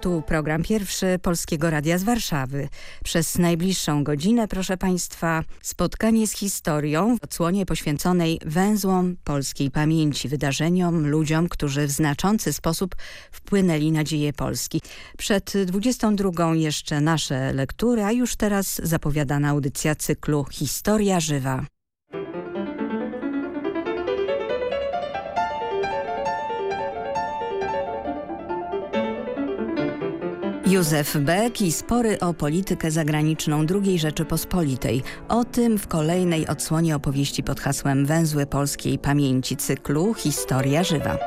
Tu program pierwszy Polskiego Radia z Warszawy. Przez najbliższą godzinę, proszę Państwa, spotkanie z historią w odsłonie poświęconej węzłom polskiej pamięci, wydarzeniom, ludziom, którzy w znaczący sposób wpłynęli na dzieje Polski. Przed 22 jeszcze nasze lektury, a już teraz zapowiadana audycja cyklu Historia Żywa. Józef Beck i spory o politykę zagraniczną II Rzeczypospolitej. O tym w kolejnej odsłonie opowieści pod hasłem Węzły Polskiej Pamięci cyklu Historia Żywa.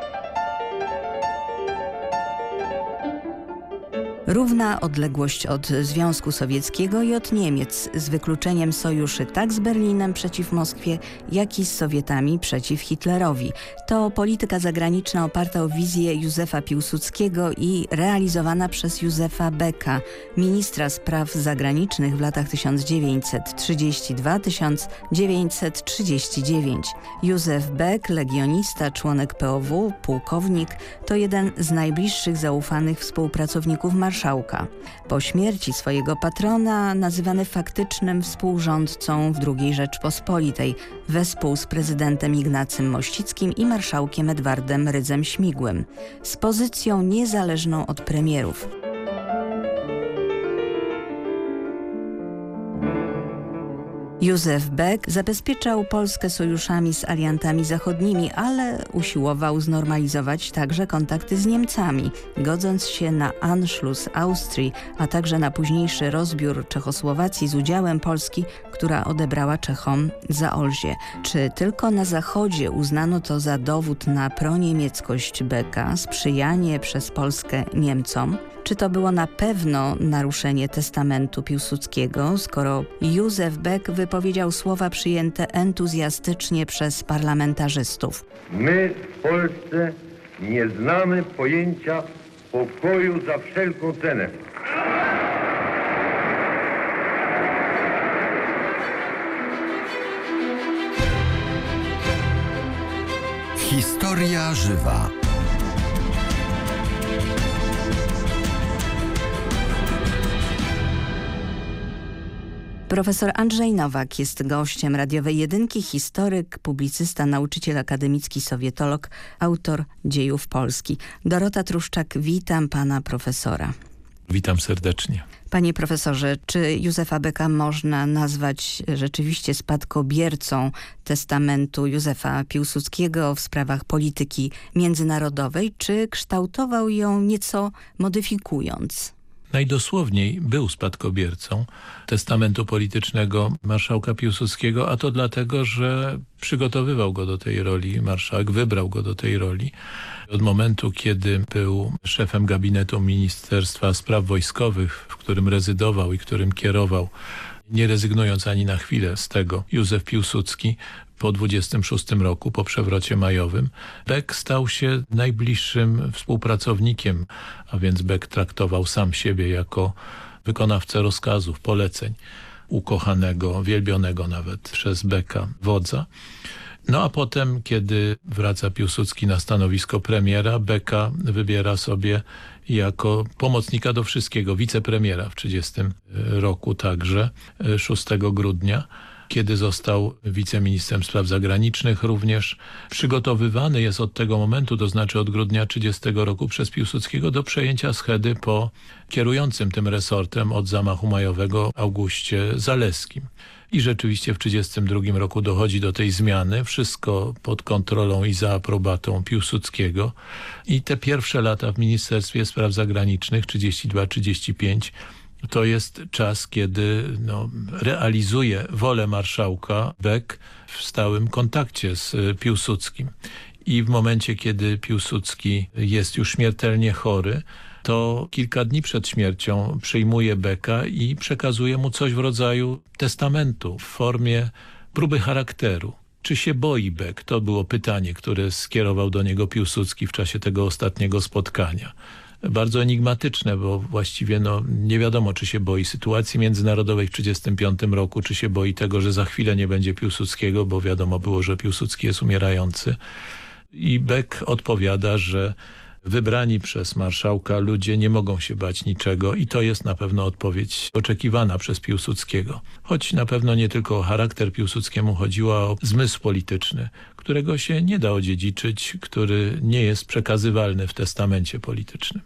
Równa odległość od Związku Sowieckiego i od Niemiec z wykluczeniem sojuszy tak z Berlinem przeciw Moskwie, jak i z Sowietami przeciw Hitlerowi. To polityka zagraniczna oparta o wizję Józefa Piłsudskiego i realizowana przez Józefa Becka, ministra spraw zagranicznych w latach 1932-1939. Józef Beck, legionista, członek POW, pułkownik, to jeden z najbliższych zaufanych współpracowników marszałka. Po śmierci swojego patrona nazywany faktycznym współrządcą w II Rzeczpospolitej wespół z prezydentem Ignacym Mościckim i marszałkiem Edwardem Rydzem Śmigłym z pozycją niezależną od premierów. Józef Beck zabezpieczał Polskę sojuszami z aliantami zachodnimi, ale usiłował znormalizować także kontakty z Niemcami, godząc się na Anschluss Austrii, a także na późniejszy rozbiór Czechosłowacji z udziałem Polski, która odebrała Czechom Zaolzie. Czy tylko na Zachodzie uznano to za dowód na proniemieckość Becka, sprzyjanie przez Polskę Niemcom? Czy to było na pewno naruszenie testamentu Piłsudskiego, skoro Józef Beck wypowiedział słowa przyjęte entuzjastycznie przez parlamentarzystów? My w Polsce nie znamy pojęcia pokoju za wszelką cenę. Historia żywa. Profesor Andrzej Nowak jest gościem radiowej jedynki, historyk, publicysta, nauczyciel akademicki, sowietolog, autor dziejów Polski. Dorota Truszczak, witam pana profesora. Witam serdecznie. Panie profesorze, czy Józefa Beka można nazwać rzeczywiście spadkobiercą testamentu Józefa Piłsudskiego w sprawach polityki międzynarodowej, czy kształtował ją nieco modyfikując? Najdosłowniej był spadkobiercą testamentu politycznego marszałka Piłsudskiego, a to dlatego, że przygotowywał go do tej roli, marszałek wybrał go do tej roli. Od momentu, kiedy był szefem gabinetu Ministerstwa Spraw Wojskowych, w którym rezydował i którym kierował, nie rezygnując ani na chwilę z tego, Józef Piłsudski po 26 roku, po przewrocie majowym, Beck stał się najbliższym współpracownikiem, a więc Beck traktował sam siebie jako wykonawcę rozkazów, poleceń ukochanego, wielbionego nawet przez Becka wodza. No a potem, kiedy wraca Piłsudski na stanowisko premiera, Beka wybiera sobie jako pomocnika do wszystkiego, wicepremiera w 30 roku także, 6 grudnia kiedy został wiceministrem spraw zagranicznych również. Przygotowywany jest od tego momentu, to znaczy od grudnia 30 roku przez Piłsudskiego do przejęcia schedy po kierującym tym resortem od zamachu majowego Augustie Zaleskim. I rzeczywiście w 1932 roku dochodzi do tej zmiany, wszystko pod kontrolą i za aprobatą Piłsudskiego. I te pierwsze lata w Ministerstwie Spraw Zagranicznych, 32-35, to jest czas, kiedy no, realizuje wolę marszałka Beck w stałym kontakcie z y, Piłsudskim. I w momencie, kiedy Piłsudski jest już śmiertelnie chory, to kilka dni przed śmiercią przyjmuje Becka i przekazuje mu coś w rodzaju testamentu w formie próby charakteru. Czy się boi Beck? To było pytanie, które skierował do niego Piłsudski w czasie tego ostatniego spotkania bardzo enigmatyczne, bo właściwie no, nie wiadomo, czy się boi sytuacji międzynarodowej w 1935 roku, czy się boi tego, że za chwilę nie będzie Piłsudskiego, bo wiadomo było, że Piłsudski jest umierający. I Beck odpowiada, że wybrani przez marszałka ludzie nie mogą się bać niczego i to jest na pewno odpowiedź oczekiwana przez Piłsudskiego. Choć na pewno nie tylko o charakter Piłsudskiemu chodziło, o zmysł polityczny, którego się nie da odziedziczyć, który nie jest przekazywalny w testamencie politycznym.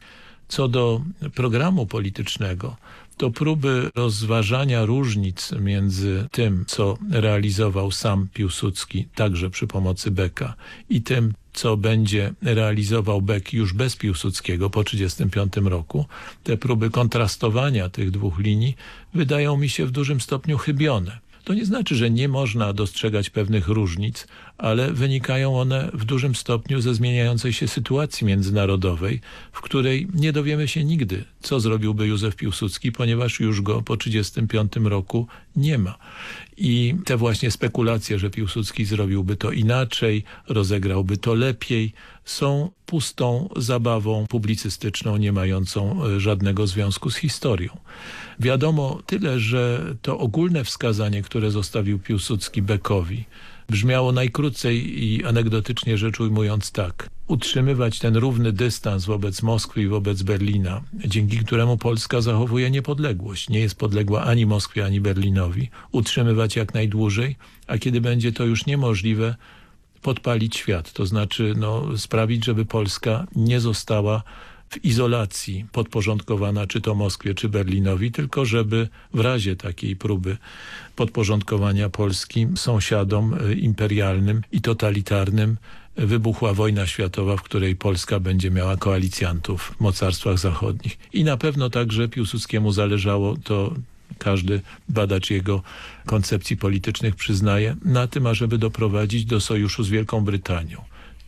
Co do programu politycznego, to próby rozważania różnic między tym, co realizował sam Piłsudski, także przy pomocy Beka, i tym, co będzie realizował Beck już bez Piłsudskiego po 1935 roku, te próby kontrastowania tych dwóch linii wydają mi się w dużym stopniu chybione. To nie znaczy, że nie można dostrzegać pewnych różnic, ale wynikają one w dużym stopniu ze zmieniającej się sytuacji międzynarodowej, w której nie dowiemy się nigdy, co zrobiłby Józef Piłsudski, ponieważ już go po 1935 roku nie ma. I te właśnie spekulacje, że Piłsudski zrobiłby to inaczej, rozegrałby to lepiej, są pustą zabawą publicystyczną, nie mającą e, żadnego związku z historią. Wiadomo tyle, że to ogólne wskazanie, które zostawił Piłsudski Bekowi, brzmiało najkrócej i anegdotycznie rzecz ujmując tak. Utrzymywać ten równy dystans wobec Moskwy i wobec Berlina, dzięki któremu Polska zachowuje niepodległość. Nie jest podległa ani Moskwie, ani Berlinowi. Utrzymywać jak najdłużej, a kiedy będzie to już niemożliwe, podpalić świat. To znaczy no, sprawić, żeby Polska nie została w izolacji podporządkowana czy to Moskwie, czy Berlinowi, tylko żeby w razie takiej próby podporządkowania Polski sąsiadom e, imperialnym i totalitarnym wybuchła wojna światowa, w której Polska będzie miała koalicjantów w mocarstwach zachodnich. I na pewno także Piłsudskiemu zależało to każdy badacz jego koncepcji politycznych przyznaje, na tym, ażeby doprowadzić do sojuszu z Wielką Brytanią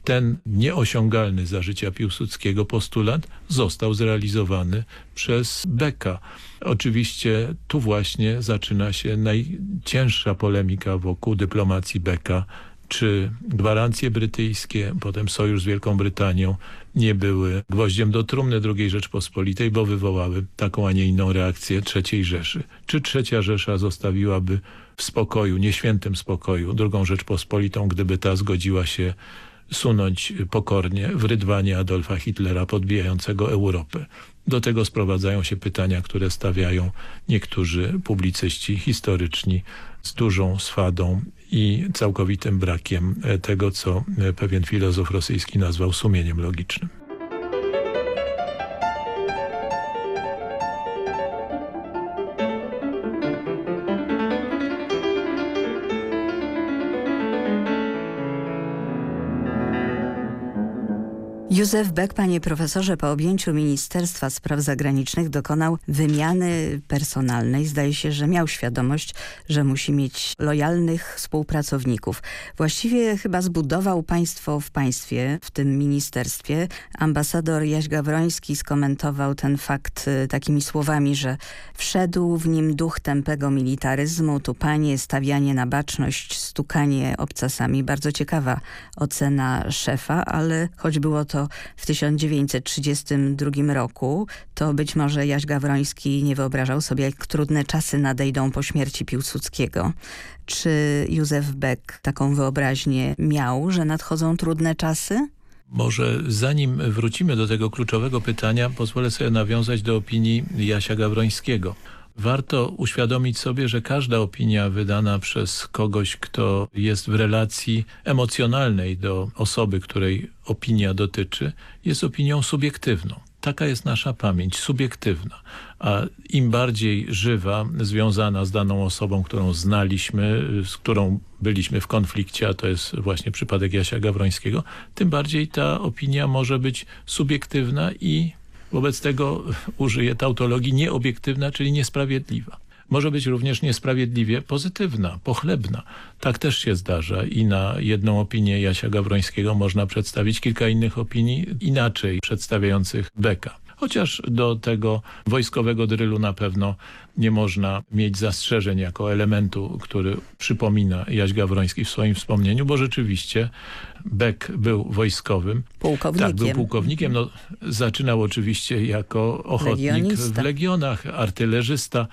ten nieosiągalny za życia Piłsudskiego postulat został zrealizowany przez Beka. Oczywiście tu właśnie zaczyna się najcięższa polemika wokół dyplomacji Beka, czy gwarancje brytyjskie, potem sojusz z Wielką Brytanią nie były gwoździem do trumny II Rzeczpospolitej, bo wywołały taką, a nie inną reakcję III Rzeszy. Czy trzecia Rzesza zostawiłaby w spokoju, nieświętym spokoju drugą Rzeczpospolitą, gdyby ta zgodziła się sunąć pokornie w rydwanie Adolfa Hitlera podbijającego Europę. Do tego sprowadzają się pytania, które stawiają niektórzy publicyści historyczni z dużą swadą i całkowitym brakiem tego, co pewien filozof rosyjski nazwał sumieniem logicznym. Józef Beck, panie profesorze, po objęciu Ministerstwa Spraw Zagranicznych dokonał wymiany personalnej. Zdaje się, że miał świadomość, że musi mieć lojalnych współpracowników. Właściwie chyba zbudował państwo w państwie, w tym ministerstwie. Ambasador Jaś Gawroński skomentował ten fakt y, takimi słowami, że wszedł w nim duch tępego militaryzmu, tupanie, stawianie na baczność, stukanie obcasami. Bardzo ciekawa ocena szefa, ale choć było to w 1932 roku, to być może Jaś Gawroński nie wyobrażał sobie, jak trudne czasy nadejdą po śmierci Piłsudskiego. Czy Józef Beck taką wyobraźnię miał, że nadchodzą trudne czasy? Może zanim wrócimy do tego kluczowego pytania, pozwolę sobie nawiązać do opinii Jasia Gawrońskiego. Warto uświadomić sobie, że każda opinia wydana przez kogoś, kto jest w relacji emocjonalnej do osoby, której opinia dotyczy, jest opinią subiektywną. Taka jest nasza pamięć, subiektywna. A im bardziej żywa, związana z daną osobą, którą znaliśmy, z którą byliśmy w konflikcie, a to jest właśnie przypadek Jasia Gawrońskiego, tym bardziej ta opinia może być subiektywna i Wobec tego użyję tautologii nieobiektywna, czyli niesprawiedliwa. Może być również niesprawiedliwie pozytywna, pochlebna. Tak też się zdarza i na jedną opinię Jasia Gawrońskiego można przedstawić kilka innych opinii inaczej przedstawiających Beka. Chociaż do tego wojskowego drylu na pewno nie można mieć zastrzeżeń jako elementu, który przypomina Jaś Gawroński w swoim wspomnieniu, bo rzeczywiście Beck był wojskowym. Pułkownikiem. Tak, był pułkownikiem. No, zaczynał oczywiście jako ochotnik Legionista. w legionach, artylerzysta.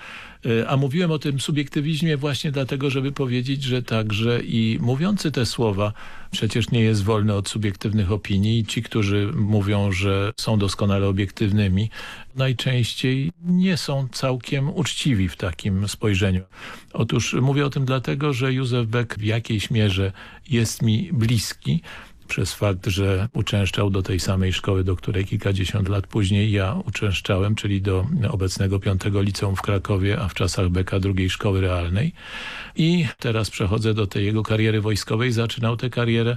E, A mówiłem o tym subiektywizmie właśnie dlatego, żeby powiedzieć, że także i mówiący te słowa przecież nie jest wolny od subiektywnych opinii. I Ci, którzy mówią, że są doskonale obiektywnymi, najczęściej nie są całkiem uczciwi w takim spojrzeniu. Otóż mówię o tym dlatego, że Józef Beck w jakiejś mierze jest mi bliski przez fakt, że uczęszczał do tej samej szkoły, do której kilkadziesiąt lat później ja uczęszczałem, czyli do obecnego piątego liceum w Krakowie, a w czasach Beka drugiej szkoły realnej. I teraz przechodzę do tej jego kariery wojskowej. Zaczynał tę karierę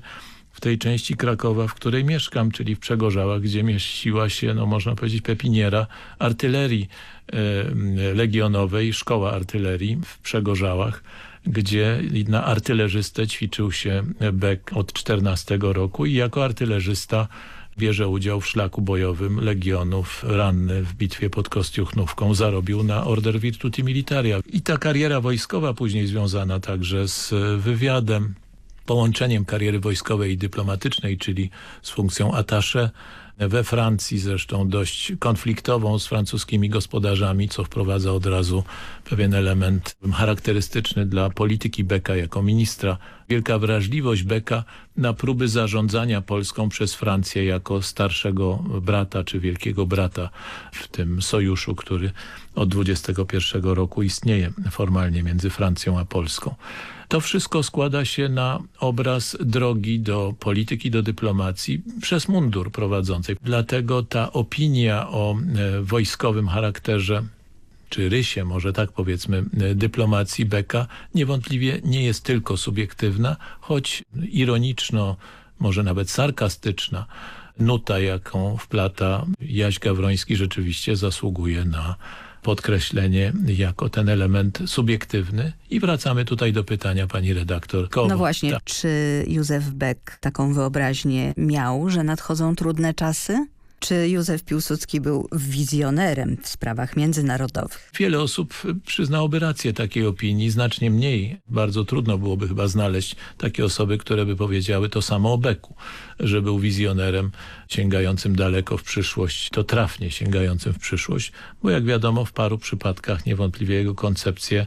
w tej części Krakowa, w której mieszkam, czyli w Przegorzałach, gdzie mieściła się, no można powiedzieć, pepiniera artylerii e, legionowej, szkoła artylerii w Przegorzałach, gdzie na artylerzystę ćwiczył się Beck od 14 roku i jako artylerzysta bierze udział w szlaku bojowym Legionów, ranny w bitwie pod Kostiuchnówką, zarobił na Order Virtuti Militaria. I ta kariera wojskowa później związana także z wywiadem, połączeniem kariery wojskowej i dyplomatycznej, czyli z funkcją attaché we Francji, zresztą dość konfliktową z francuskimi gospodarzami, co wprowadza od razu pewien element charakterystyczny dla polityki Beka jako ministra. Wielka wrażliwość Beka na próby zarządzania Polską przez Francję jako starszego brata czy wielkiego brata w tym sojuszu, który od 21 roku istnieje formalnie między Francją a Polską. To wszystko składa się na obraz drogi do polityki, do dyplomacji przez mundur prowadzącej. Dlatego ta opinia o e, wojskowym charakterze czy rysie, może tak powiedzmy, e, dyplomacji Beka niewątpliwie nie jest tylko subiektywna, choć ironiczno, może nawet sarkastyczna nuta, jaką wplata Jaś Gawroński rzeczywiście zasługuje na podkreślenie jako ten element subiektywny. I wracamy tutaj do pytania pani redaktor. Kowo. No właśnie, Tak. czy Józef Beck taką wyobraźnię miał, że nadchodzą trudne czasy? Czy Józef Piłsudski był wizjonerem w sprawach międzynarodowych? Wiele osób przyznałoby rację takiej opinii, znacznie mniej. Bardzo trudno byłoby chyba znaleźć takie osoby, które by powiedziały to samo o Beku, że był wizjonerem sięgającym daleko w przyszłość, to trafnie sięgającym w przyszłość, bo jak wiadomo w paru przypadkach niewątpliwie jego koncepcje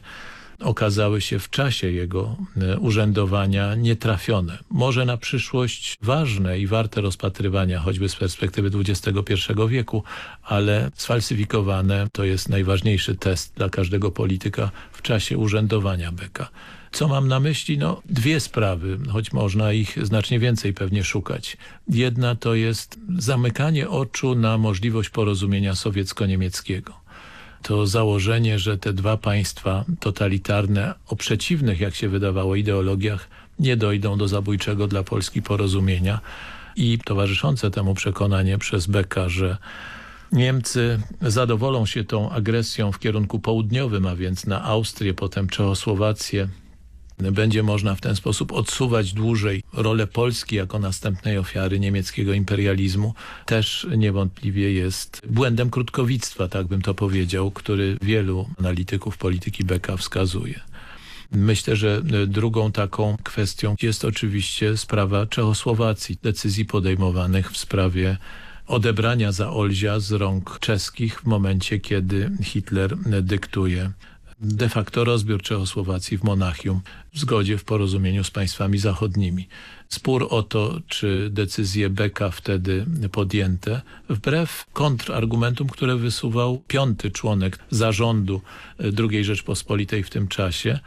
okazały się w czasie jego e, urzędowania nietrafione. Może na przyszłość ważne i warte rozpatrywania, choćby z perspektywy XXI wieku, ale sfalsyfikowane to jest najważniejszy test dla każdego polityka w czasie urzędowania Beka. Co mam na myśli? No, dwie sprawy, choć można ich znacznie więcej pewnie szukać. Jedna to jest zamykanie oczu na możliwość porozumienia sowiecko-niemieckiego to założenie, że te dwa państwa totalitarne o przeciwnych, jak się wydawało, ideologiach nie dojdą do zabójczego dla Polski porozumienia. I towarzyszące temu przekonanie przez Beka, że Niemcy zadowolą się tą agresją w kierunku południowym, a więc na Austrię, potem Czechosłowację, będzie można w ten sposób odsuwać dłużej rolę Polski jako następnej ofiary niemieckiego imperializmu, też niewątpliwie jest błędem krótkowictwa, tak bym to powiedział, który wielu analityków polityki Beka wskazuje. Myślę, że drugą taką kwestią jest oczywiście sprawa Czechosłowacji, decyzji podejmowanych w sprawie odebrania Zaolzia z rąk czeskich w momencie, kiedy Hitler dyktuje de facto rozbiór Czechosłowacji w Monachium w zgodzie, w porozumieniu z państwami zachodnimi. Spór o to, czy decyzje Beka wtedy podjęte, wbrew kontrargumentum, które wysuwał piąty członek zarządu II Rzeczpospolitej w tym czasie,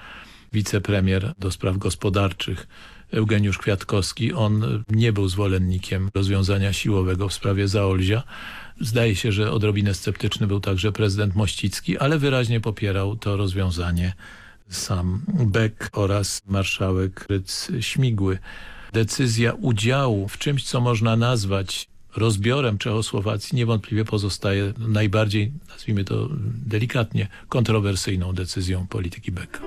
wicepremier do spraw gospodarczych Eugeniusz Kwiatkowski. On nie był zwolennikiem rozwiązania siłowego w sprawie Zaolzia. Zdaje się, że odrobinę sceptyczny był także prezydent Mościcki, ale wyraźnie popierał to rozwiązanie sam Beck oraz marszałek Ryc Śmigły. Decyzja udziału w czymś, co można nazwać rozbiorem Czechosłowacji niewątpliwie pozostaje najbardziej, nazwijmy to delikatnie, kontrowersyjną decyzją polityki Becka.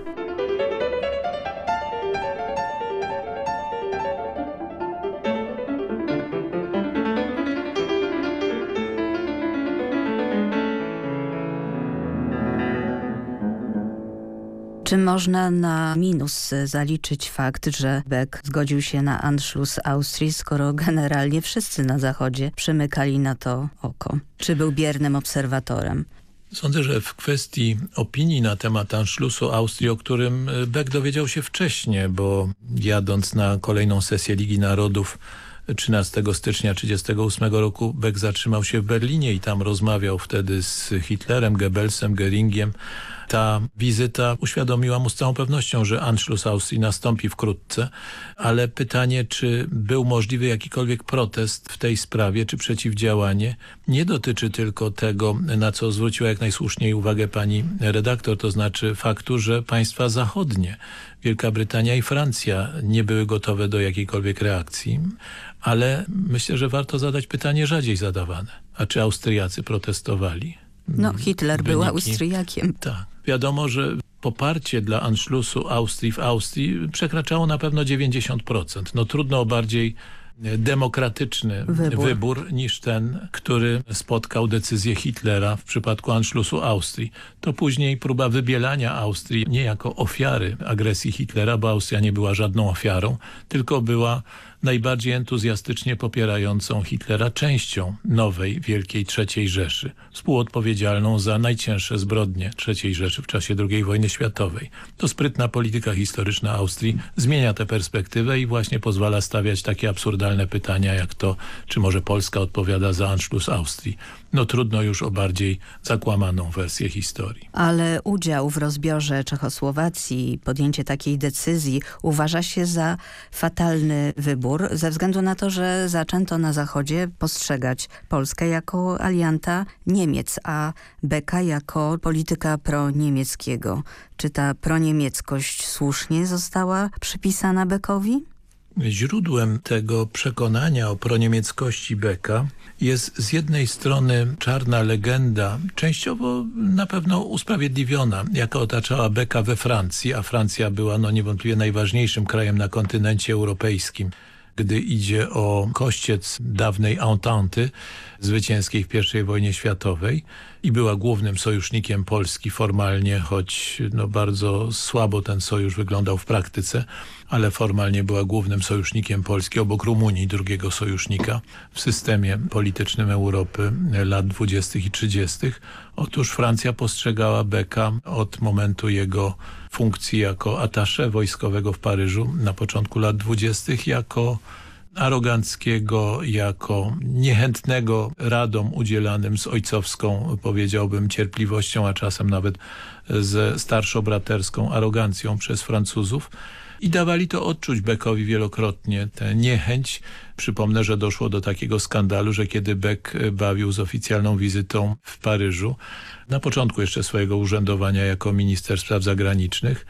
Czy można na minus zaliczyć fakt, że Beck zgodził się na Anschluss Austrii, skoro generalnie wszyscy na Zachodzie przymykali na to oko? Czy był biernym obserwatorem? Sądzę, że w kwestii opinii na temat Anschlussu Austrii, o którym e, Beck dowiedział się wcześniej, bo jadąc na kolejną sesję Ligi Narodów 13 stycznia 1938 roku Beck zatrzymał się w Berlinie i tam rozmawiał wtedy z Hitlerem, Goebbelsem, Göringiem. Ta wizyta uświadomiła mu z całą pewnością, że Anschluss Austrii nastąpi wkrótce, ale pytanie, czy był możliwy jakikolwiek protest w tej sprawie, czy przeciwdziałanie, nie dotyczy tylko tego, na co zwróciła jak najsłuszniej uwagę pani redaktor, to znaczy faktu, że państwa zachodnie, Wielka Brytania i Francja nie były gotowe do jakiejkolwiek reakcji, ale myślę, że warto zadać pytanie rzadziej zadawane. A czy Austriacy protestowali? No, Hitler był Austriakiem. Tak. Wiadomo, że poparcie dla Anschlussu Austrii w Austrii przekraczało na pewno 90%. No trudno o bardziej demokratyczny Wybór. wybór. niż ten, który spotkał decyzję Hitlera w przypadku Anschlussu Austrii. To później próba wybielania Austrii nie jako ofiary agresji Hitlera, bo Austria nie była żadną ofiarą, tylko była najbardziej entuzjastycznie popierającą Hitlera częścią nowej Wielkiej III Rzeszy, współodpowiedzialną za najcięższe zbrodnie III Rzeszy w czasie II wojny światowej. To sprytna polityka historyczna Austrii zmienia tę perspektywę i właśnie pozwala stawiać takie absurdalne pytania jak to, czy może Polska odpowiada za Anschluss Austrii. No trudno już o bardziej zakłamaną wersję historii. Ale udział w rozbiorze Czechosłowacji, podjęcie takiej decyzji uważa się za fatalny wybór, ze względu na to, że zaczęto na Zachodzie postrzegać Polskę jako alianta Niemiec, a Beka jako polityka proniemieckiego. Czy ta proniemieckość słusznie została przypisana Bekowi? Źródłem tego przekonania o proniemieckości Beka jest z jednej strony czarna legenda, częściowo na pewno usprawiedliwiona, jaka otaczała Beka we Francji, a Francja była no niewątpliwie najważniejszym krajem na kontynencie europejskim gdy idzie o kościec dawnej Entente zwycięskiej w I wojnie światowej i była głównym sojusznikiem Polski formalnie, choć no bardzo słabo ten sojusz wyglądał w praktyce, ale formalnie była głównym sojusznikiem Polski obok Rumunii, drugiego sojusznika w systemie politycznym Europy lat 20. i 30. Otóż Francja postrzegała Beka od momentu jego funkcji jako atasze wojskowego w Paryżu na początku lat 20. jako aroganckiego, jako niechętnego radom udzielanym z ojcowską, powiedziałbym, cierpliwością, a czasem nawet ze starszobraterską arogancją przez Francuzów. I dawali to odczuć Beckowi wielokrotnie, tę niechęć. Przypomnę, że doszło do takiego skandalu, że kiedy Beck bawił z oficjalną wizytą w Paryżu, na początku jeszcze swojego urzędowania jako minister spraw zagranicznych,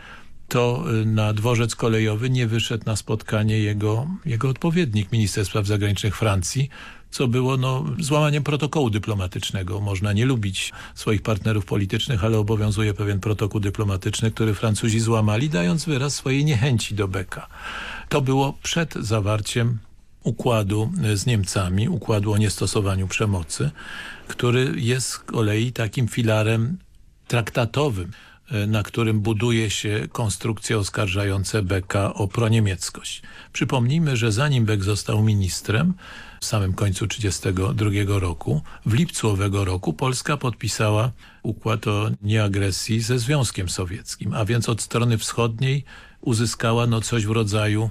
to na dworzec kolejowy nie wyszedł na spotkanie jego, jego odpowiednik, minister spraw zagranicznych Francji, co było no, złamaniem protokołu dyplomatycznego. Można nie lubić swoich partnerów politycznych, ale obowiązuje pewien protokół dyplomatyczny, który Francuzi złamali, dając wyraz swojej niechęci do Beka. To było przed zawarciem układu z Niemcami, układu o niestosowaniu przemocy, który jest z kolei takim filarem traktatowym na którym buduje się konstrukcje oskarżające Becka o proniemieckość. Przypomnijmy, że zanim Beck został ministrem, w samym końcu 1932 roku, w lipcu owego roku Polska podpisała układ o nieagresji ze Związkiem Sowieckim, a więc od strony wschodniej uzyskała no coś w rodzaju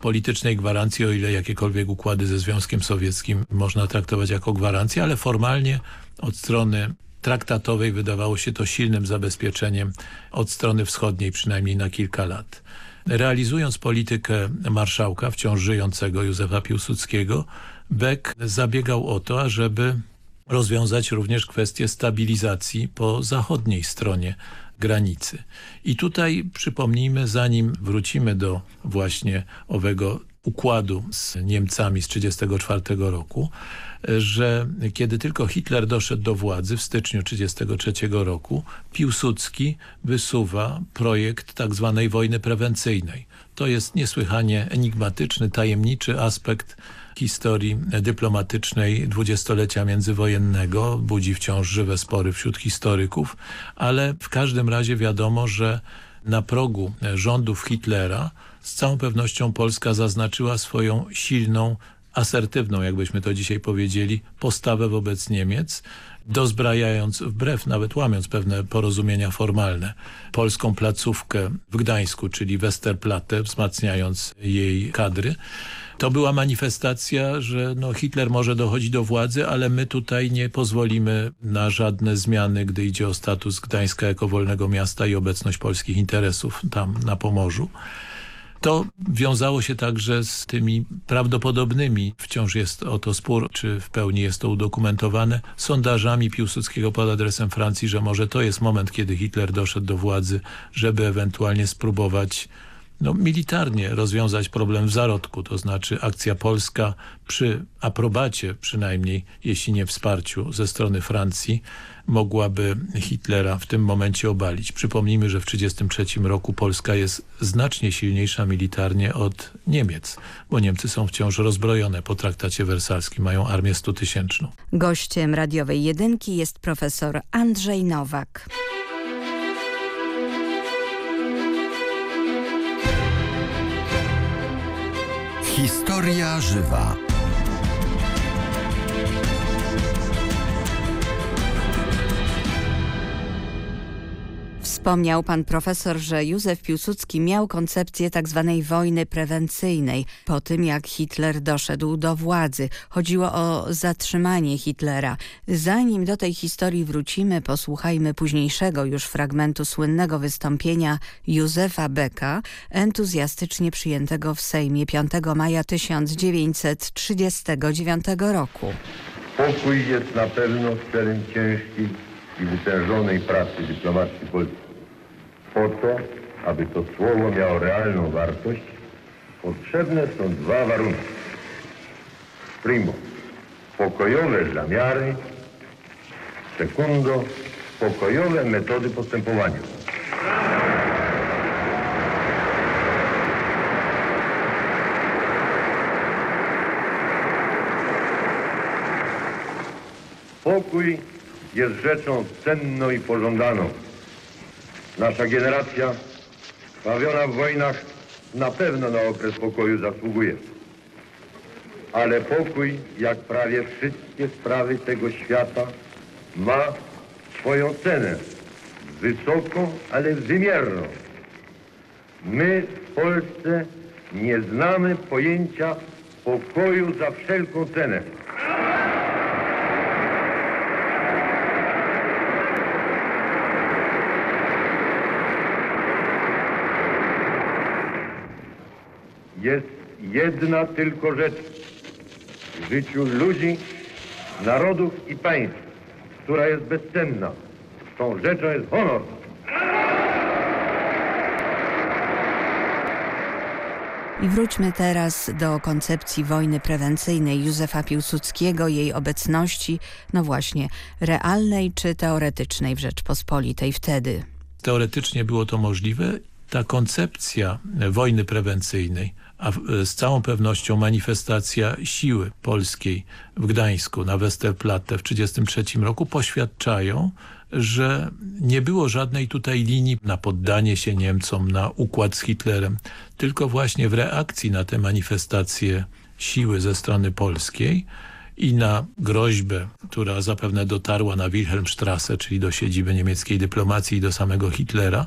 politycznej gwarancji, o ile jakiekolwiek układy ze Związkiem Sowieckim można traktować jako gwarancję, ale formalnie od strony traktatowej wydawało się to silnym zabezpieczeniem od strony wschodniej przynajmniej na kilka lat. Realizując politykę marszałka wciąż żyjącego Józefa Piłsudskiego, Beck zabiegał o to, ażeby rozwiązać również kwestię stabilizacji po zachodniej stronie granicy. I tutaj przypomnijmy, zanim wrócimy do właśnie owego układu z Niemcami z 1934 roku, że kiedy tylko Hitler doszedł do władzy w styczniu 1933 roku, Piłsudski wysuwa projekt tak zwanej wojny prewencyjnej. To jest niesłychanie enigmatyczny, tajemniczy aspekt historii dyplomatycznej dwudziestolecia międzywojennego. Budzi wciąż żywe spory wśród historyków, ale w każdym razie wiadomo, że na progu rządów Hitlera z całą pewnością Polska zaznaczyła swoją silną, asertywną, jakbyśmy to dzisiaj powiedzieli, postawę wobec Niemiec, dozbrajając, wbrew nawet łamiąc pewne porozumienia formalne, polską placówkę w Gdańsku, czyli Westerplatte, wzmacniając jej kadry. To była manifestacja, że no Hitler może dochodzić do władzy, ale my tutaj nie pozwolimy na żadne zmiany, gdy idzie o status Gdańska jako wolnego miasta i obecność polskich interesów tam na Pomorzu. To wiązało się także z tymi prawdopodobnymi, wciąż jest o to spór, czy w pełni jest to udokumentowane, sondażami Piłsudskiego pod adresem Francji, że może to jest moment, kiedy Hitler doszedł do władzy, żeby ewentualnie spróbować no, militarnie rozwiązać problem w zarodku, to znaczy akcja polska przy aprobacie przynajmniej, jeśli nie wsparciu ze strony Francji, mogłaby Hitlera w tym momencie obalić. Przypomnijmy, że w 1933 roku Polska jest znacznie silniejsza militarnie od Niemiec, bo Niemcy są wciąż rozbrojone po traktacie wersalskim, mają armię 100 tysięczną. Gościem radiowej jedynki jest profesor Andrzej Nowak. Historia żywa. Wspomniał pan profesor, że Józef Piłsudski miał koncepcję tzw. wojny prewencyjnej po tym, jak Hitler doszedł do władzy. Chodziło o zatrzymanie Hitlera. Zanim do tej historii wrócimy, posłuchajmy późniejszego już fragmentu słynnego wystąpienia Józefa Beka, entuzjastycznie przyjętego w Sejmie 5 maja 1939 roku. Pokój jest na pewno celem ciężkiej i wytężonej pracy dyplomacji polskiej. Po to, aby to słowo miało realną wartość, potrzebne są dwa warunki. Primo, pokojowe zamiary. Sekundo, pokojowe metody postępowania. Pokój jest rzeczą cenną i pożądaną. Nasza generacja, bawiona w wojnach, na pewno na okres pokoju zasługuje. Ale pokój, jak prawie wszystkie sprawy tego świata, ma swoją cenę. Wysoką, ale wymierną. My w Polsce nie znamy pojęcia pokoju za wszelką cenę. Jest jedna tylko rzecz w życiu ludzi, narodów i państw, która jest bezcenna. Tą rzeczą jest honor. I wróćmy teraz do koncepcji wojny prewencyjnej Józefa Piłsudskiego, jej obecności, no właśnie, realnej czy teoretycznej w Rzeczpospolitej wtedy. Teoretycznie było to możliwe. Ta koncepcja wojny prewencyjnej a z całą pewnością manifestacja siły polskiej w Gdańsku na Westerplatte w 1933 roku poświadczają, że nie było żadnej tutaj linii na poddanie się Niemcom, na układ z Hitlerem, tylko właśnie w reakcji na te manifestacje siły ze strony polskiej i na groźbę, która zapewne dotarła na Wilhelmstrasse, czyli do siedziby niemieckiej dyplomacji i do samego Hitlera,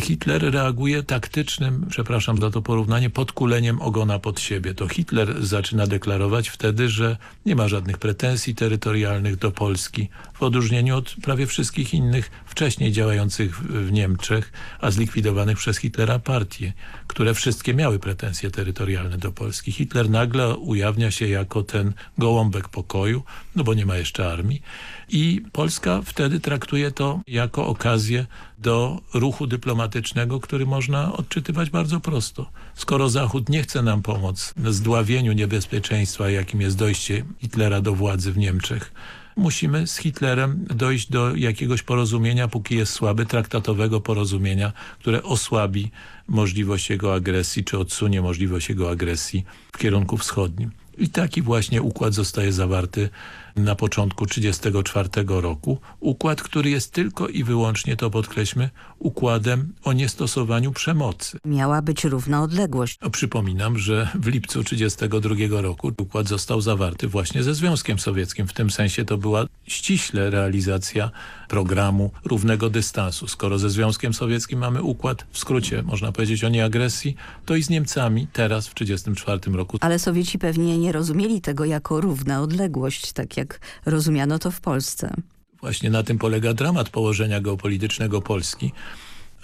Hitler reaguje taktycznym, przepraszam za to porównanie, podkuleniem ogona pod siebie. To Hitler zaczyna deklarować wtedy, że nie ma żadnych pretensji terytorialnych do Polski, w odróżnieniu od prawie wszystkich innych wcześniej działających w Niemczech, a zlikwidowanych przez Hitlera partii, które wszystkie miały pretensje terytorialne do Polski. Hitler nagle ujawnia się jako ten gołąbek pokoju, no bo nie ma jeszcze armii i Polska wtedy traktuje to jako okazję do ruchu dyplomatycznego, który można odczytywać bardzo prosto. Skoro Zachód nie chce nam pomóc w zdławieniu niebezpieczeństwa, jakim jest dojście Hitlera do władzy w Niemczech, musimy z Hitlerem dojść do jakiegoś porozumienia, póki jest słaby, traktatowego porozumienia, które osłabi możliwość jego agresji, czy odsunie możliwość jego agresji w kierunku wschodnim. I taki właśnie układ zostaje zawarty na początku 1934 roku. Układ, który jest tylko i wyłącznie, to podkreślmy, układem o niestosowaniu przemocy. Miała być równa odległość. No, przypominam, że w lipcu 1932 roku układ został zawarty właśnie ze Związkiem Sowieckim. W tym sensie to była ściśle realizacja programu równego dystansu. Skoro ze Związkiem Sowieckim mamy układ, w skrócie można powiedzieć o nieagresji, to i z Niemcami teraz w 1934 roku. Ale Sowieci pewnie nie rozumieli tego jako równa odległość, tak jak rozumiano to w Polsce. Właśnie na tym polega dramat położenia geopolitycznego Polski.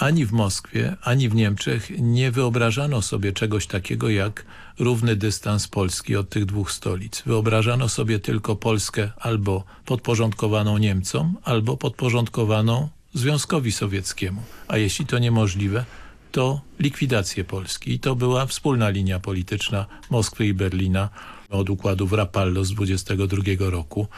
Ani w Moskwie, ani w Niemczech nie wyobrażano sobie czegoś takiego jak równy dystans Polski od tych dwóch stolic. Wyobrażano sobie tylko Polskę albo podporządkowaną Niemcom, albo podporządkowaną Związkowi Sowieckiemu. A jeśli to niemożliwe, to likwidację Polski. I to była wspólna linia polityczna Moskwy i Berlina od układu w Rapallo z 22 roku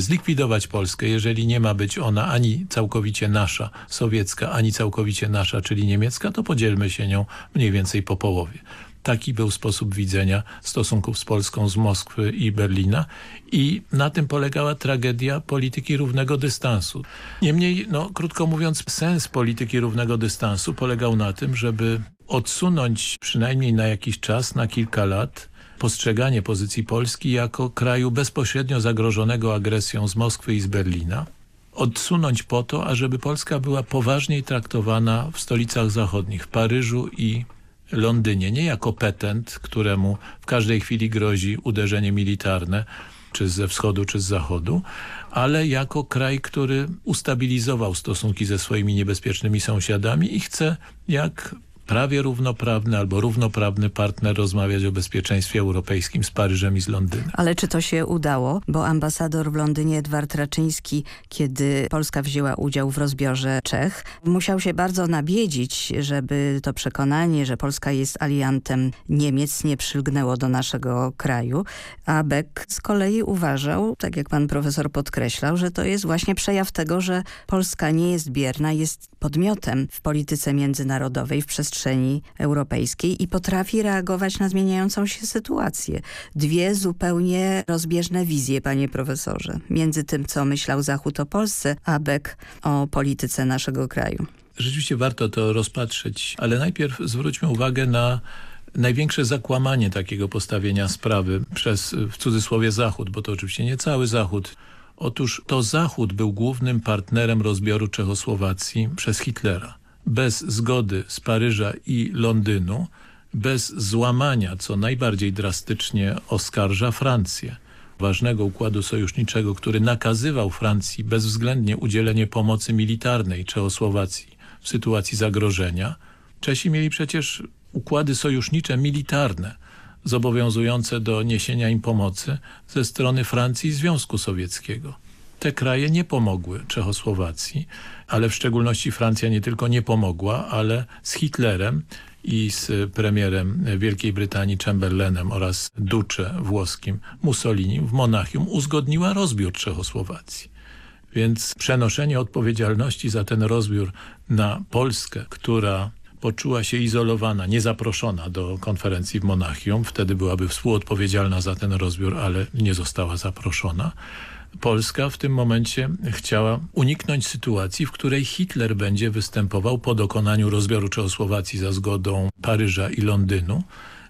zlikwidować Polskę, jeżeli nie ma być ona ani całkowicie nasza, sowiecka, ani całkowicie nasza, czyli niemiecka, to podzielmy się nią mniej więcej po połowie. Taki był sposób widzenia stosunków z Polską z Moskwy i Berlina i na tym polegała tragedia polityki równego dystansu. Niemniej, no, krótko mówiąc, sens polityki równego dystansu polegał na tym, żeby odsunąć przynajmniej na jakiś czas, na kilka lat postrzeganie pozycji Polski jako kraju bezpośrednio zagrożonego agresją z Moskwy i z Berlina. Odsunąć po to, ażeby Polska była poważniej traktowana w stolicach zachodnich, w Paryżu i Londynie. Nie jako petent, któremu w każdej chwili grozi uderzenie militarne, czy ze wschodu, czy z zachodu, ale jako kraj, który ustabilizował stosunki ze swoimi niebezpiecznymi sąsiadami i chce, jak prawie równoprawny albo równoprawny partner rozmawiać o bezpieczeństwie europejskim z Paryżem i z Londynem. Ale czy to się udało? Bo ambasador w Londynie Edward Raczyński, kiedy Polska wzięła udział w rozbiorze Czech, musiał się bardzo nabiedzić, żeby to przekonanie, że Polska jest aliantem Niemiec nie przylgnęło do naszego kraju. A Beck z kolei uważał, tak jak pan profesor podkreślał, że to jest właśnie przejaw tego, że Polska nie jest bierna, jest podmiotem w polityce międzynarodowej, w przestrzeni europejskiej i potrafi reagować na zmieniającą się sytuację. Dwie zupełnie rozbieżne wizje, panie profesorze, między tym, co myślał Zachód o Polsce, a Beck o polityce naszego kraju. Rzeczywiście warto to rozpatrzeć, ale najpierw zwróćmy uwagę na największe zakłamanie takiego postawienia sprawy przez w cudzysłowie Zachód, bo to oczywiście nie cały Zachód. Otóż to Zachód był głównym partnerem rozbioru Czechosłowacji przez Hitlera. Bez zgody z Paryża i Londynu, bez złamania, co najbardziej drastycznie oskarża Francję, ważnego układu sojuszniczego, który nakazywał Francji bezwzględnie udzielenie pomocy militarnej Czechosłowacji w sytuacji zagrożenia. Czesi mieli przecież układy sojusznicze militarne, zobowiązujące do niesienia im pomocy ze strony Francji i Związku Sowieckiego te kraje nie pomogły Czechosłowacji, ale w szczególności Francja nie tylko nie pomogła, ale z Hitlerem i z premierem Wielkiej Brytanii Chamberlainem oraz Duce włoskim Mussolini w Monachium uzgodniła rozbiór Czechosłowacji. Więc przenoszenie odpowiedzialności za ten rozbiór na Polskę, która poczuła się izolowana, niezaproszona do konferencji w Monachium, wtedy byłaby współodpowiedzialna za ten rozbiór, ale nie została zaproszona, Polska w tym momencie chciała uniknąć sytuacji, w której Hitler będzie występował po dokonaniu rozbioru Czechosłowacji za zgodą Paryża i Londynu.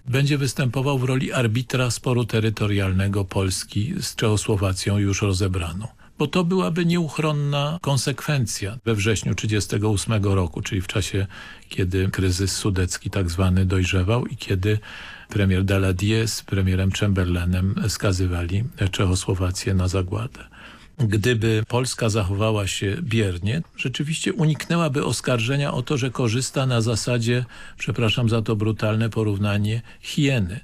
Będzie występował w roli arbitra sporu terytorialnego Polski z Czechosłowacją już rozebraną. Bo to byłaby nieuchronna konsekwencja we wrześniu 1938 roku, czyli w czasie, kiedy kryzys sudecki tak zwany dojrzewał i kiedy premier Daladier z premierem Chamberlainem skazywali Czechosłowację na zagładę. Gdyby Polska zachowała się biernie, rzeczywiście uniknęłaby oskarżenia o to, że korzysta na zasadzie, przepraszam za to brutalne porównanie, hieny.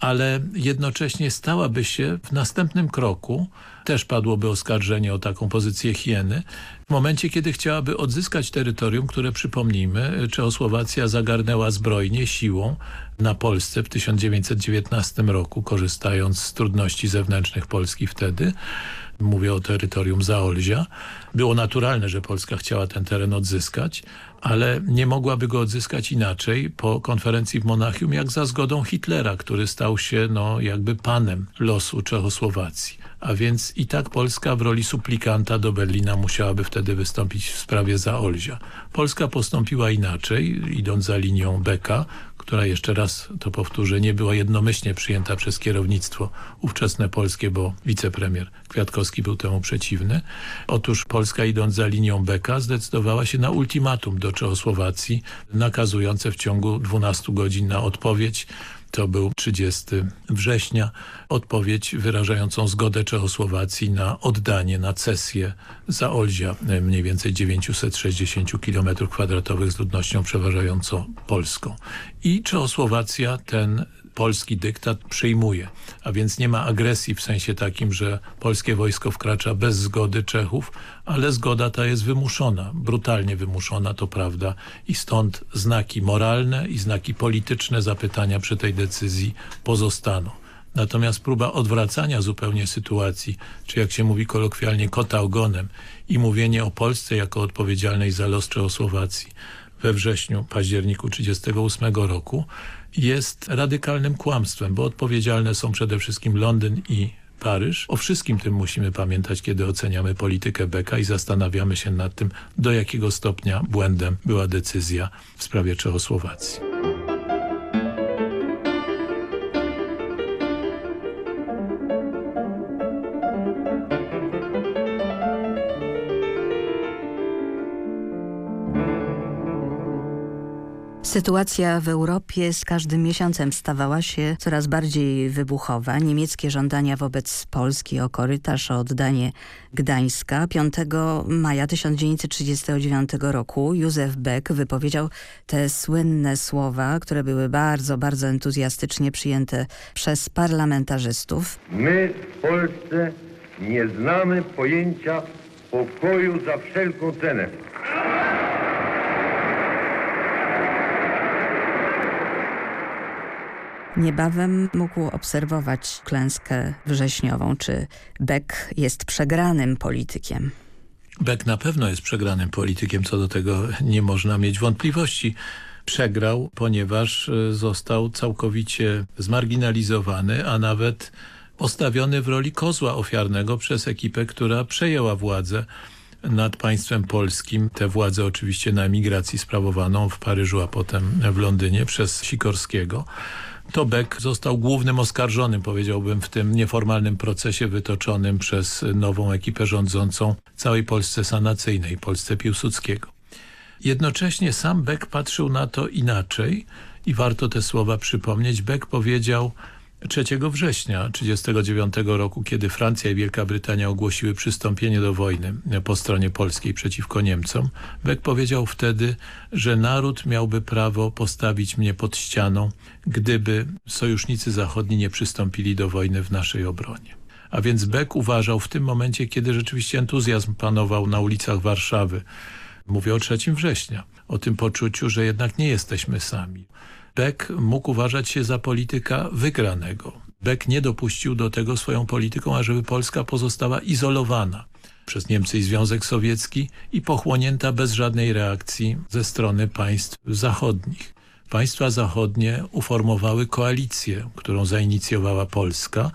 Ale jednocześnie stałaby się w następnym kroku, też padłoby oskarżenie o taką pozycję hieny, w momencie, kiedy chciałaby odzyskać terytorium, które przypomnijmy, Czechosłowacja zagarnęła zbrojnie, siłą na Polsce w 1919 roku, korzystając z trudności zewnętrznych Polski wtedy, Mówię o terytorium Zaolzia. Było naturalne, że Polska chciała ten teren odzyskać, ale nie mogłaby go odzyskać inaczej po konferencji w Monachium, jak za zgodą Hitlera, który stał się no, jakby panem losu Czechosłowacji. A więc i tak Polska w roli suplikanta do Berlina musiałaby wtedy wystąpić w sprawie Zaolzia. Polska postąpiła inaczej, idąc za linią Beka, która jeszcze raz to powtórzę, nie była jednomyślnie przyjęta przez kierownictwo ówczesne polskie, bo wicepremier Kwiatkowski był temu przeciwny. Otóż Polska idąc za linią Beka zdecydowała się na ultimatum do Czechosłowacji, nakazujące w ciągu 12 godzin na odpowiedź to był 30 września, odpowiedź wyrażającą zgodę Czechosłowacji na oddanie, na cesję Zaolzia, mniej więcej 960 km2 z ludnością przeważającą polską. I Czechosłowacja ten polski dyktat przyjmuje, a więc nie ma agresji w sensie takim, że polskie wojsko wkracza bez zgody Czechów, ale zgoda ta jest wymuszona, brutalnie wymuszona, to prawda, i stąd znaki moralne i znaki polityczne zapytania przy tej decyzji pozostaną. Natomiast próba odwracania zupełnie sytuacji, czy jak się mówi kolokwialnie kota ogonem i mówienie o Polsce jako odpowiedzialnej za los Czechosłowacji we wrześniu, październiku 1938 roku jest radykalnym kłamstwem, bo odpowiedzialne są przede wszystkim Londyn i Paryż. O wszystkim tym musimy pamiętać, kiedy oceniamy politykę Beka i zastanawiamy się nad tym, do jakiego stopnia błędem była decyzja w sprawie Czechosłowacji. Sytuacja w Europie z każdym miesiącem stawała się coraz bardziej wybuchowa. Niemieckie żądania wobec Polski o korytarz, o oddanie Gdańska. 5 maja 1939 roku Józef Beck wypowiedział te słynne słowa, które były bardzo, bardzo entuzjastycznie przyjęte przez parlamentarzystów. My w Polsce nie znamy pojęcia pokoju za wszelką cenę. Niebawem mógł obserwować klęskę wrześniową. Czy Beck jest przegranym politykiem? Beck na pewno jest przegranym politykiem, co do tego nie można mieć wątpliwości. Przegrał, ponieważ e, został całkowicie zmarginalizowany, a nawet postawiony w roli kozła ofiarnego przez ekipę, która przejęła władzę nad państwem polskim. Tę władzę oczywiście na emigracji sprawowaną w Paryżu, a potem w Londynie przez Sikorskiego to Beck został głównym oskarżonym, powiedziałbym, w tym nieformalnym procesie wytoczonym przez nową ekipę rządzącą całej Polsce sanacyjnej, Polsce Piłsudskiego. Jednocześnie sam Beck patrzył na to inaczej i warto te słowa przypomnieć. Beck powiedział 3 września 1939 roku, kiedy Francja i Wielka Brytania ogłosiły przystąpienie do wojny po stronie polskiej przeciwko Niemcom, Beck powiedział wtedy, że naród miałby prawo postawić mnie pod ścianą, gdyby sojusznicy zachodni nie przystąpili do wojny w naszej obronie. A więc Beck uważał w tym momencie, kiedy rzeczywiście entuzjazm panował na ulicach Warszawy, mówię o 3 września, o tym poczuciu, że jednak nie jesteśmy sami. Beck mógł uważać się za polityka wygranego. Beck nie dopuścił do tego swoją polityką, ażeby Polska pozostała izolowana przez Niemcy i Związek Sowiecki i pochłonięta bez żadnej reakcji ze strony państw zachodnich. Państwa zachodnie uformowały koalicję, którą zainicjowała Polska,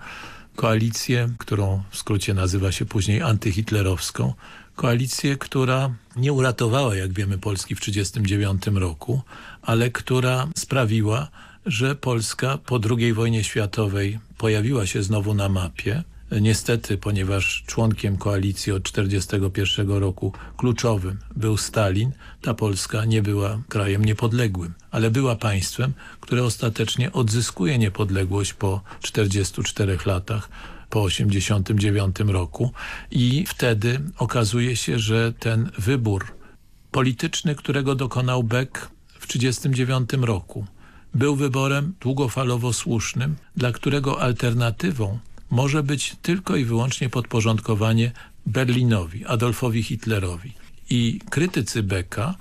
koalicję, którą w skrócie nazywa się później antyhitlerowską, koalicję, która nie uratowała, jak wiemy, Polski w 1939 roku, ale która sprawiła, że Polska po II wojnie światowej pojawiła się znowu na mapie. Niestety, ponieważ członkiem koalicji od 1941 roku kluczowym był Stalin, ta Polska nie była krajem niepodległym, ale była państwem, które ostatecznie odzyskuje niepodległość po 44 latach po 89 roku i wtedy okazuje się, że ten wybór polityczny, którego dokonał Beck w 1939 roku, był wyborem długofalowo słusznym, dla którego alternatywą może być tylko i wyłącznie podporządkowanie Berlinowi, Adolfowi Hitlerowi. I krytycy Becka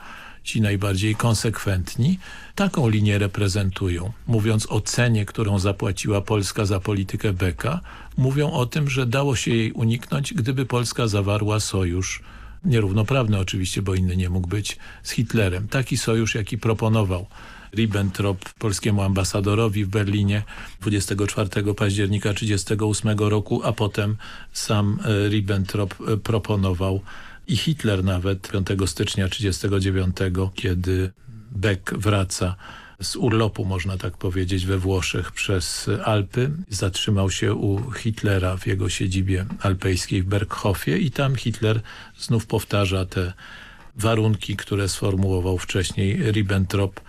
ci najbardziej konsekwentni, taką linię reprezentują. Mówiąc o cenie, którą zapłaciła Polska za politykę Beka, mówią o tym, że dało się jej uniknąć, gdyby Polska zawarła sojusz nierównoprawny oczywiście, bo inny nie mógł być, z Hitlerem. Taki sojusz, jaki proponował Ribbentrop polskiemu ambasadorowi w Berlinie 24 października 1938 roku, a potem sam e, Ribbentrop e, proponował i Hitler nawet 5 stycznia 1939, kiedy Beck wraca z urlopu, można tak powiedzieć, we Włoszech przez Alpy. Zatrzymał się u Hitlera w jego siedzibie alpejskiej w Berghofie i tam Hitler znów powtarza te warunki, które sformułował wcześniej Ribbentrop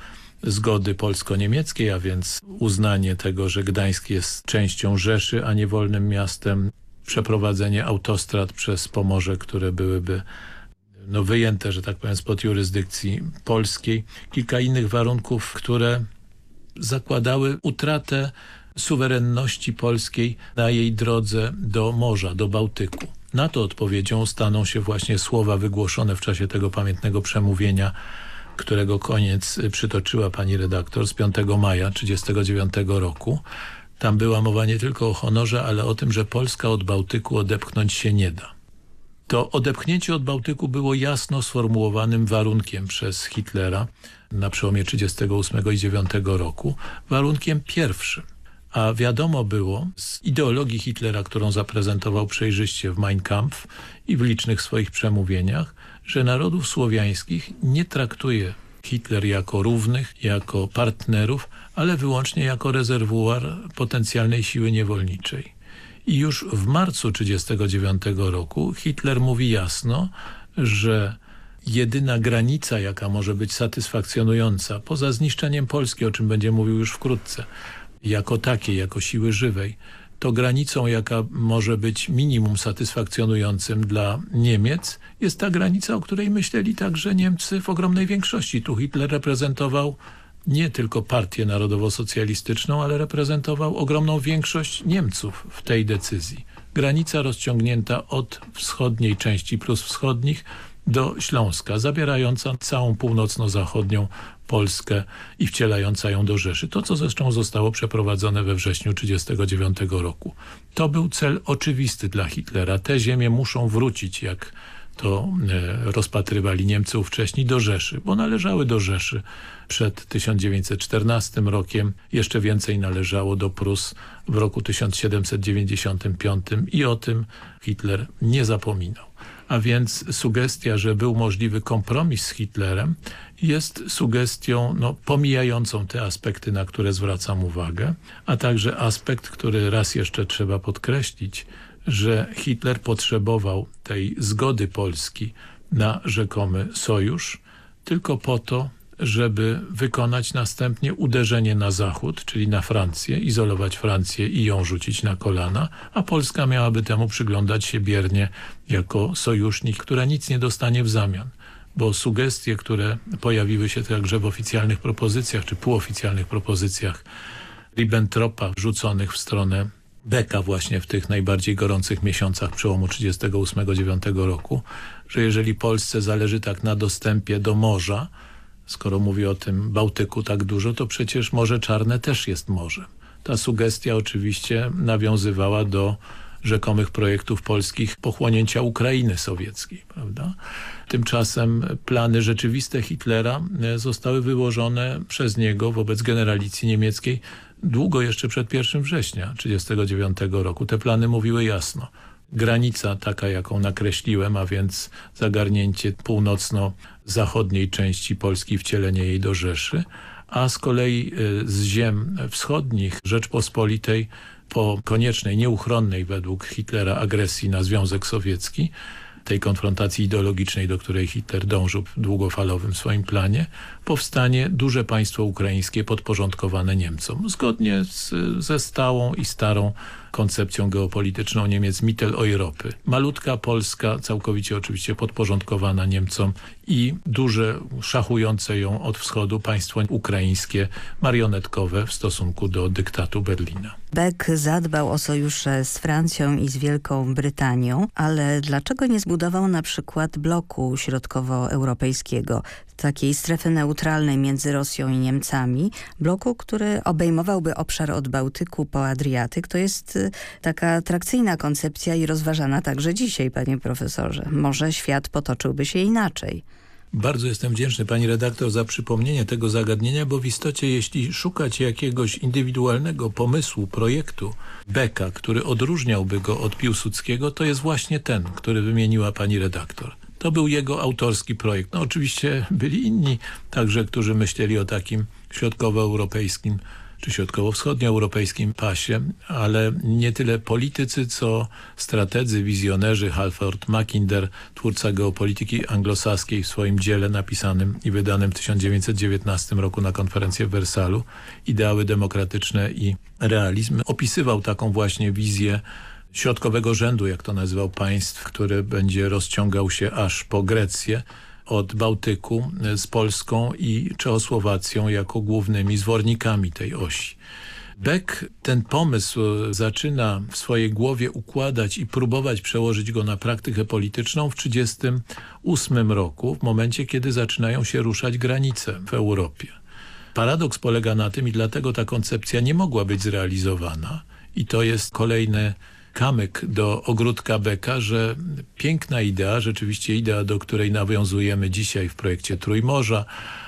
zgody polsko-niemieckiej, a więc uznanie tego, że Gdańsk jest częścią Rzeszy, a nie wolnym miastem, przeprowadzenie autostrad przez Pomorze, które byłyby no, wyjęte, że tak powiem, spod jurysdykcji polskiej. Kilka innych warunków, które zakładały utratę suwerenności polskiej na jej drodze do morza, do Bałtyku. Na to odpowiedzią staną się właśnie słowa wygłoszone w czasie tego pamiętnego przemówienia, którego koniec przytoczyła pani redaktor z 5 maja 1939 roku. Tam była mowa nie tylko o honorze, ale o tym, że Polska od Bałtyku odepchnąć się nie da. To odepchnięcie od Bałtyku było jasno sformułowanym warunkiem przez Hitlera na przełomie 1938 i 9 roku. Warunkiem pierwszym. A wiadomo było z ideologii Hitlera, którą zaprezentował przejrzyście w Mein Kampf i w licznych swoich przemówieniach, że narodów słowiańskich nie traktuje Hitler jako równych, jako partnerów, ale wyłącznie jako rezerwuar potencjalnej siły niewolniczej. I już w marcu 1939 roku Hitler mówi jasno, że jedyna granica, jaka może być satysfakcjonująca, poza zniszczeniem Polski, o czym będzie mówił już wkrótce, jako takiej, jako siły żywej, to granicą, jaka może być minimum satysfakcjonującym dla Niemiec, jest ta granica, o której myśleli także Niemcy w ogromnej większości. Tu Hitler reprezentował nie tylko partię narodowo-socjalistyczną, ale reprezentował ogromną większość Niemców w tej decyzji. Granica rozciągnięta od wschodniej części plus wschodnich do Śląska, zabierająca całą północno-zachodnią Polskę i wcielająca ją do Rzeszy. To, co zresztą zostało przeprowadzone we wrześniu 1939 roku. To był cel oczywisty dla Hitlera. Te ziemie muszą wrócić, jak to e, rozpatrywali Niemcy ówcześni, do Rzeszy, bo należały do Rzeszy przed 1914 rokiem. Jeszcze więcej należało do Prus w roku 1795 i o tym Hitler nie zapominał. A więc sugestia, że był możliwy kompromis z Hitlerem jest sugestią no, pomijającą te aspekty, na które zwracam uwagę, a także aspekt, który raz jeszcze trzeba podkreślić, że Hitler potrzebował tej zgody Polski na rzekomy sojusz tylko po to, żeby wykonać następnie uderzenie na zachód, czyli na Francję, izolować Francję i ją rzucić na kolana, a Polska miałaby temu przyglądać się biernie jako sojusznik, która nic nie dostanie w zamian. Bo sugestie, które pojawiły się także w oficjalnych propozycjach, czy półoficjalnych propozycjach Ribbentropa rzuconych w stronę Beka właśnie w tych najbardziej gorących miesiącach przełomu 38-9 roku, że jeżeli Polsce zależy tak na dostępie do morza, skoro mówi o tym Bałtyku tak dużo, to przecież Morze Czarne też jest morzem. Ta sugestia oczywiście nawiązywała do rzekomych projektów polskich pochłonięcia Ukrainy sowieckiej. Prawda? Tymczasem plany rzeczywiste Hitlera e, zostały wyłożone przez niego wobec generalicji niemieckiej długo jeszcze przed 1 września 1939 roku. Te plany mówiły jasno. Granica taka, jaką nakreśliłem, a więc zagarnięcie północno-zachodniej części Polski, wcielenie jej do Rzeszy, a z kolei y, z ziem wschodnich Rzeczpospolitej po koniecznej, nieuchronnej według Hitlera agresji na Związek Sowiecki tej konfrontacji ideologicznej, do której Hitler dążył w długofalowym swoim planie, powstanie duże państwo ukraińskie podporządkowane Niemcom, zgodnie z, ze stałą i starą koncepcją geopolityczną Niemiec Mitteleuropy. Malutka Polska, całkowicie oczywiście podporządkowana Niemcom i duże, szachujące ją od wschodu państwo ukraińskie, marionetkowe w stosunku do dyktatu Berlina. Beck zadbał o sojusze z Francją i z Wielką Brytanią, ale dlaczego nie zbudował na przykład bloku środkowoeuropejskiego, takiej strefy neutralnej między Rosją i Niemcami, bloku, który obejmowałby obszar od Bałtyku po Adriatyk. To jest y, taka atrakcyjna koncepcja i rozważana także dzisiaj, panie profesorze. Może świat potoczyłby się inaczej. Bardzo jestem wdzięczny pani redaktor za przypomnienie tego zagadnienia, bo w istocie jeśli szukać jakiegoś indywidualnego pomysłu, projektu Beka, który odróżniałby go od Piłsudskiego, to jest właśnie ten, który wymieniła pani redaktor. To był jego autorski projekt. No oczywiście byli inni także, którzy myśleli o takim środkowoeuropejskim czy środkowo-wschodnioeuropejskim pasie, ale nie tyle politycy, co strategzy, wizjonerzy, Halford Mackinder, twórca geopolityki anglosaskiej w swoim dziele napisanym i wydanym w 1919 roku na konferencję w Wersalu, Ideały demokratyczne i realizm, opisywał taką właśnie wizję środkowego rzędu, jak to nazywał państw, który będzie rozciągał się aż po Grecję, od Bałtyku z Polską i Czechosłowacją jako głównymi zwornikami tej osi. Beck ten pomysł zaczyna w swojej głowie układać i próbować przełożyć go na praktykę polityczną w 1938 roku, w momencie kiedy zaczynają się ruszać granice w Europie. Paradoks polega na tym i dlatego ta koncepcja nie mogła być zrealizowana i to jest kolejne kamyk do ogródka Beka, że piękna idea, rzeczywiście idea, do której nawiązujemy dzisiaj w projekcie Trójmorza,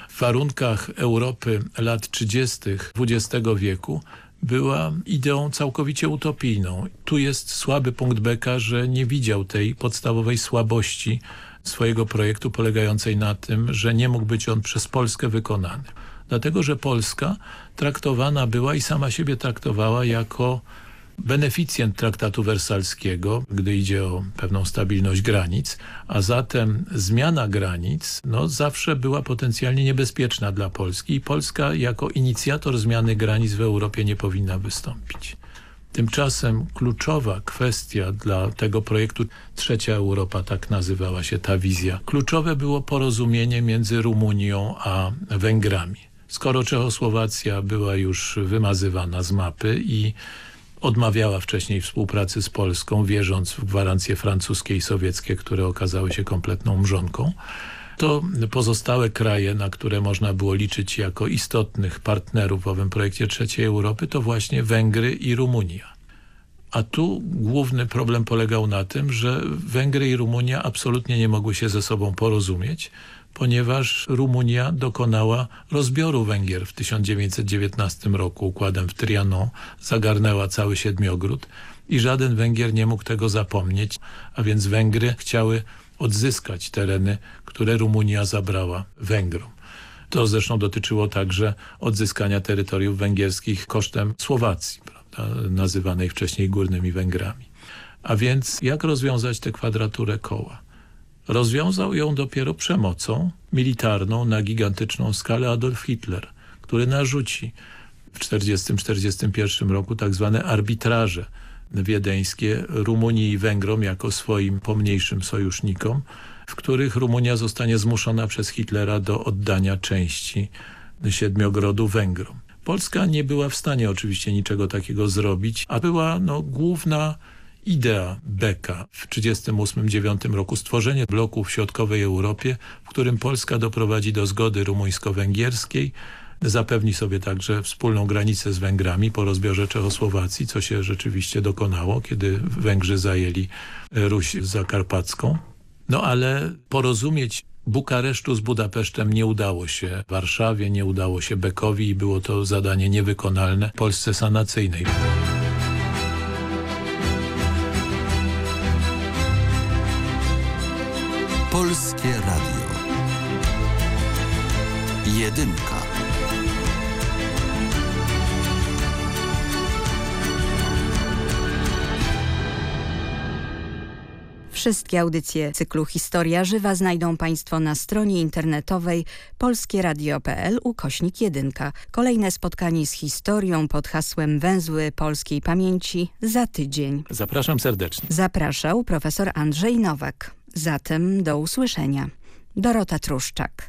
w warunkach Europy lat 30. XX wieku była ideą całkowicie utopijną. Tu jest słaby punkt Beka, że nie widział tej podstawowej słabości swojego projektu polegającej na tym, że nie mógł być on przez Polskę wykonany. Dlatego, że Polska traktowana była i sama siebie traktowała jako beneficjent traktatu wersalskiego, gdy idzie o pewną stabilność granic, a zatem zmiana granic no, zawsze była potencjalnie niebezpieczna dla Polski i Polska jako inicjator zmiany granic w Europie nie powinna wystąpić. Tymczasem kluczowa kwestia dla tego projektu Trzecia Europa, tak nazywała się ta wizja, kluczowe było porozumienie między Rumunią a Węgrami. Skoro Czechosłowacja była już wymazywana z mapy i odmawiała wcześniej współpracy z Polską, wierząc w gwarancje francuskie i sowieckie, które okazały się kompletną mrzonką, to pozostałe kraje, na które można było liczyć jako istotnych partnerów w owym projekcie trzeciej Europy, to właśnie Węgry i Rumunia. A tu główny problem polegał na tym, że Węgry i Rumunia absolutnie nie mogły się ze sobą porozumieć, ponieważ Rumunia dokonała rozbioru Węgier w 1919 roku układem w Trianon, zagarnęła cały Siedmiogród i żaden Węgier nie mógł tego zapomnieć, a więc Węgry chciały odzyskać tereny, które Rumunia zabrała Węgrom. To zresztą dotyczyło także odzyskania terytoriów węgierskich kosztem Słowacji, prawda, nazywanej wcześniej Górnymi Węgrami. A więc jak rozwiązać tę kwadraturę koła? Rozwiązał ją dopiero przemocą militarną na gigantyczną skalę Adolf Hitler, który narzuci w 1940-1941 roku tak zwane arbitraże wiedeńskie Rumunii i Węgrom jako swoim pomniejszym sojusznikom, w których Rumunia zostanie zmuszona przez Hitlera do oddania części Siedmiogrodu Węgrom. Polska nie była w stanie oczywiście niczego takiego zrobić, a była no, główna idea Beka w 1938-1939 roku stworzenie bloku w środkowej Europie, w którym Polska doprowadzi do zgody rumuńsko-węgierskiej, zapewni sobie także wspólną granicę z Węgrami po rozbiorze Czechosłowacji, co się rzeczywiście dokonało, kiedy Węgrzy zajęli Ruś Zakarpacką. No ale porozumieć Bukaresztu z Budapesztem nie udało się Warszawie, nie udało się Bekowi i było to zadanie niewykonalne Polsce sanacyjnej. Polskie Radio. Jedynka. Wszystkie audycje cyklu Historia Żywa znajdą Państwo na stronie internetowej polskieradio.pl ukośnik 1. Kolejne spotkanie z historią pod hasłem Węzły Polskiej Pamięci za tydzień. Zapraszam serdecznie. Zapraszał profesor Andrzej Nowak. Zatem do usłyszenia. Dorota Truszczak.